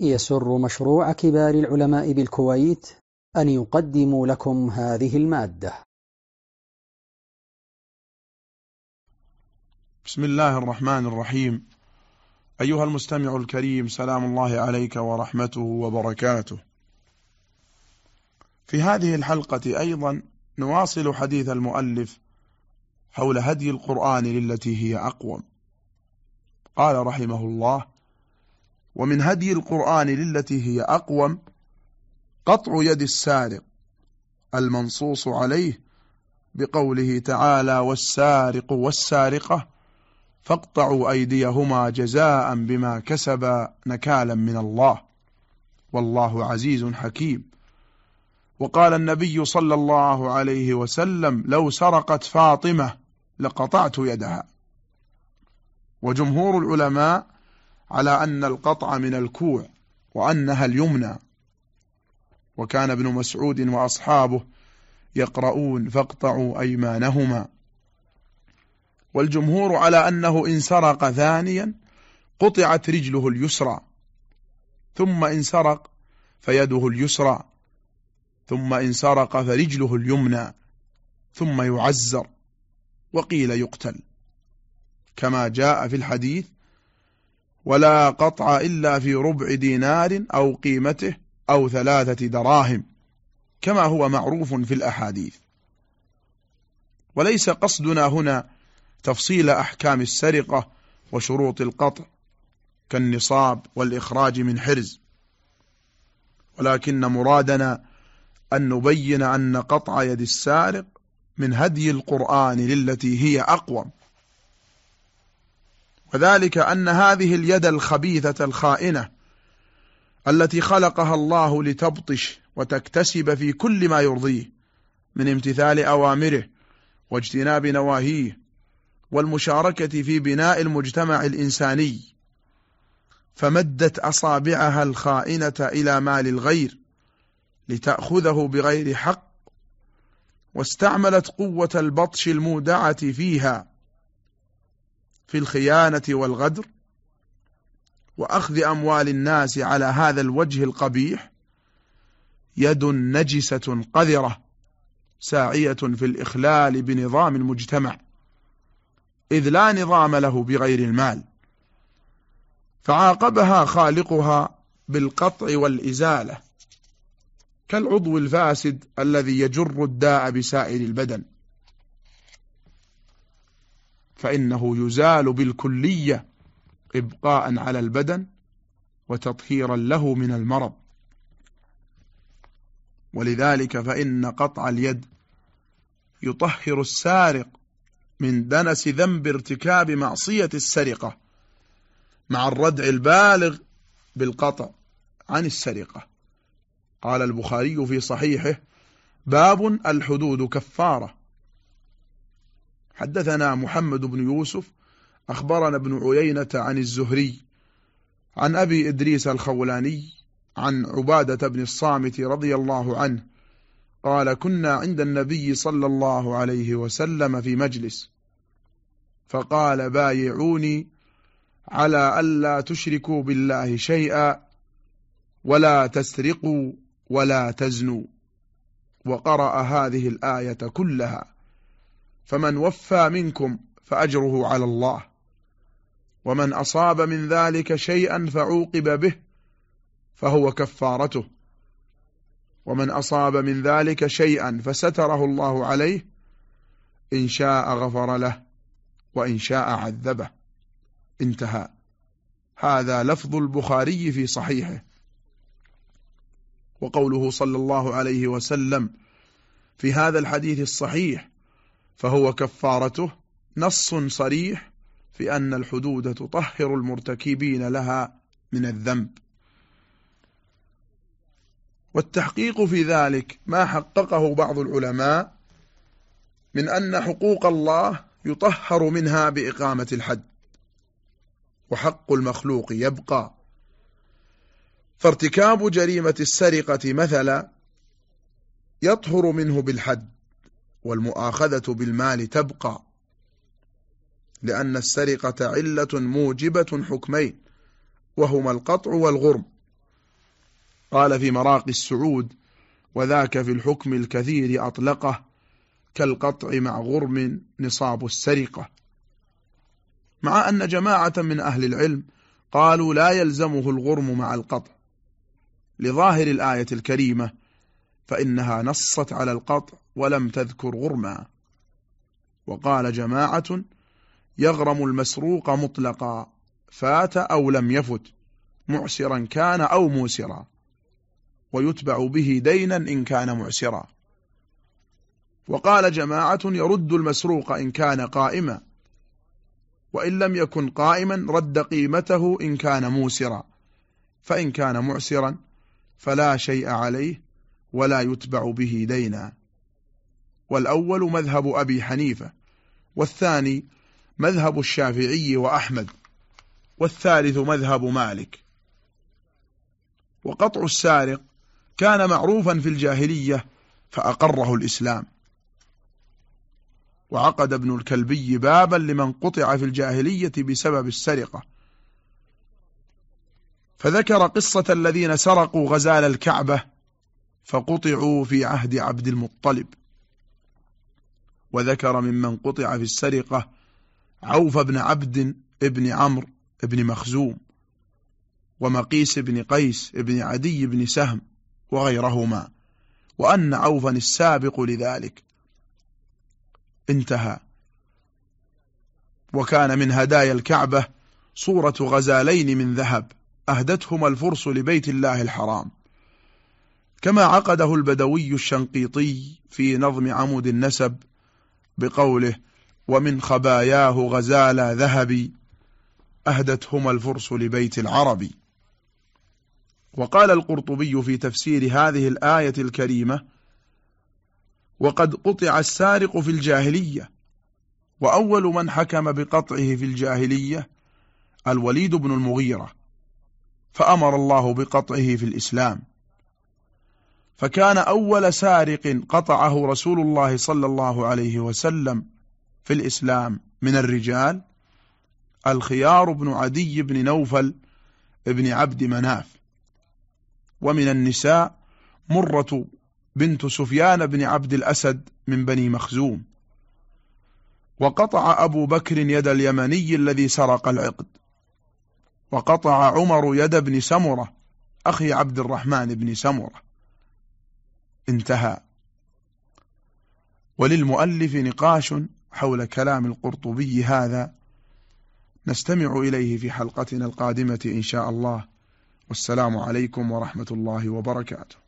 يسر مشروع كبار العلماء بالكويت أن يقدم لكم هذه المادة. بسم الله الرحمن الرحيم. أيها المستمع الكريم سلام الله عليك ورحمته وبركاته. في هذه الحلقة أيضا نواصل حديث المؤلف حول هدي القرآن للتي هي أقوم. قال رحمه الله ومن هدي القرآن للتي هي أقوم قطع يد السارق المنصوص عليه بقوله تعالى والسارق والسارقة فاقطعوا أيديهما جزاء بما كسبا نكالا من الله والله عزيز حكيم. وقال النبي صلى الله عليه وسلم لو سرقت فاطمة لقطعت يدها وجمهور العلماء على أن القطع من الكوع وأنها اليمنى. وكان ابن مسعود وأصحابه يقرؤون فاقطعوا أيمانهما. والجمهور على أنه إن سرق ثانيا قطعت رجله اليسرى. ثم إن سرق فيده اليسرى. ثم إن سرق فرجله اليمنى. ثم يعزر وقيل يقتل. كما جاء في الحديث ولا قطع إلا في ربع دينار أو قيمته أو ثلاثة دراهم كما هو معروف في الأحاديث. وليس قصدنا هنا تفصيل أحكام السرقة وشروط القطع كالنصاب والإخراج من حرز. ولكن مرادنا أن نبين أن قطع يد السارق من هدي القرآن للتي هي أقوم. وذلك أن هذه اليد الخبيثة الخائنة التي خلقها الله لتبطش وتكتسب في كل ما يرضيه من امتثال أوامره واجتناب نواهيه والمشاركة في بناء المجتمع الإنساني فمدت أصابعها الخائنة إلى مال الغير لتأخذه بغير حق واستعملت قوة البطش المودعة فيها في الخيانة والغدر وأخذ أموال الناس على هذا الوجه القبيح يد نجسة قذرة ساعية في الإخلال بنظام المجتمع إذ لا نظام له بغير المال. فعاقبها خالقها بالقطع والإزالة كالعضو الفاسد الذي يجر الداء بسائر البدن. فإنه يزال بالكلية إبقاء على البدن وتطهيرا له من المرض. ولذلك فإن قطع اليد يطهر السارق من دنس ذنب ارتكاب معصية السرقة مع الردع البالغ بالقطع عن السرقة. قال البخاري في صحيحه باب الحدود كفارة. حدثنا محمد بن يوسف أخبرنا ابن عيينة عن الزهري عن أبي إدريس الخولاني عن عبادة بن الصامت رضي الله عنه قال كنا عند النبي صلى الله عليه وسلم في مجلس فقال بايعوني على ألا تشركوا بالله شيئا ولا تسرقوا ولا تزنوا وقرأ هذه الآية كلها فمن وفى منكم فأجره على الله. ومن أصاب من ذلك شيئا فعوقب به فهو كفارته. ومن أصاب من ذلك شيئا فستره الله عليه إن شاء غفر له وإن شاء عذبه. انتهى. هذا لفظ البخاري في صحيحه. وقوله صلى الله عليه وسلم في هذا الحديث الصحيح فهو كفارته نص صريح في أن الحدود تطهر المرتكبين لها من الذنب. والتحقيق في ذلك ما حققه بعض العلماء من أن حقوق الله يطهر منها بإقامة الحد وحق المخلوق يبقى. فارتكاب جريمة السرقة مثلا يطهر منه بالحد والمؤاخذة بالمال تبقى لأن السرقة علة موجبة حكمين وهما القطع والغرم. قال في مراقي السعود وذاك في الحكم الكثير أطلقه كالقطع مع غرم نصاب السرقة. مع أن جماعة من أهل العلم قالوا لا يلزمه الغرم مع القطع لظاهر الآية الكريمة فإنها نصت على القطع ولم تذكر غرما. وقال جماعة يغرم المسروق مطلقا فات أو لم يفت معسرا كان أو موسرا. ويتبع به دينا إن كان معسرا. وقال جماعة يرد المسروق إن كان قائما وإن لم يكن قائما رد قيمته إن كان موسرا. فإن كان معسرا فلا شيء عليه ولا يتبع به دينا. والأول مذهب أبي حنيفة والثاني مذهب الشافعي وأحمد والثالث مذهب مالك. وقطع السارق كان معروفا في الجاهلية فأقره الإسلام. وعقد ابن الكلبي بابا لمن قطع في الجاهلية بسبب السرقة. فذكر قصة الذين سرقوا غزال الكعبة فقطعوا في عهد عبد المطلب. وذكر ممن قطع في السرقة عوف بن عبد ابن عمرو ابن مخزوم ومقيس بن قيس ابن عدي بن سهم وغيرهما وأن عوفا السابق لذلك انتهى. وكان من هدايا الكعبة صورة غزالين من ذهب أهدتهما الفرس لبيت الله الحرام. كما عقده البدوي الشنقيطي في نظم عمود النسب بقوله ومن خباياه غزال ذهبي أهدتهما الفرس لبيت العربي وقال القرطبي في تفسير هذه الآية الكريمة وقد قطع السارق في الجاهلية وأول من حكم بقطعه في الجاهلية الوليد بن المغيرة فأمر الله بقطعه في الإسلام فكان أول سارق قطعه رسول الله صلى الله عليه وسلم في الإسلام من الرجال الخيار بن عدي بن نوفل ابن عبد مناف. ومن النساء مرة بنت سفيان بن عبد الأسد من بني مخزوم. وقطع أبو بكر يد اليمني الذي سرق العقد. وقطع عمر يد ابن سمرة أخي عبد الرحمن بن سمرة. انتهى. وللمؤلف نقاش حول كلام القرطبي هذا نستمع إليه في حلقتنا القادمة إن شاء الله. والسلام عليكم ورحمة الله وبركاته.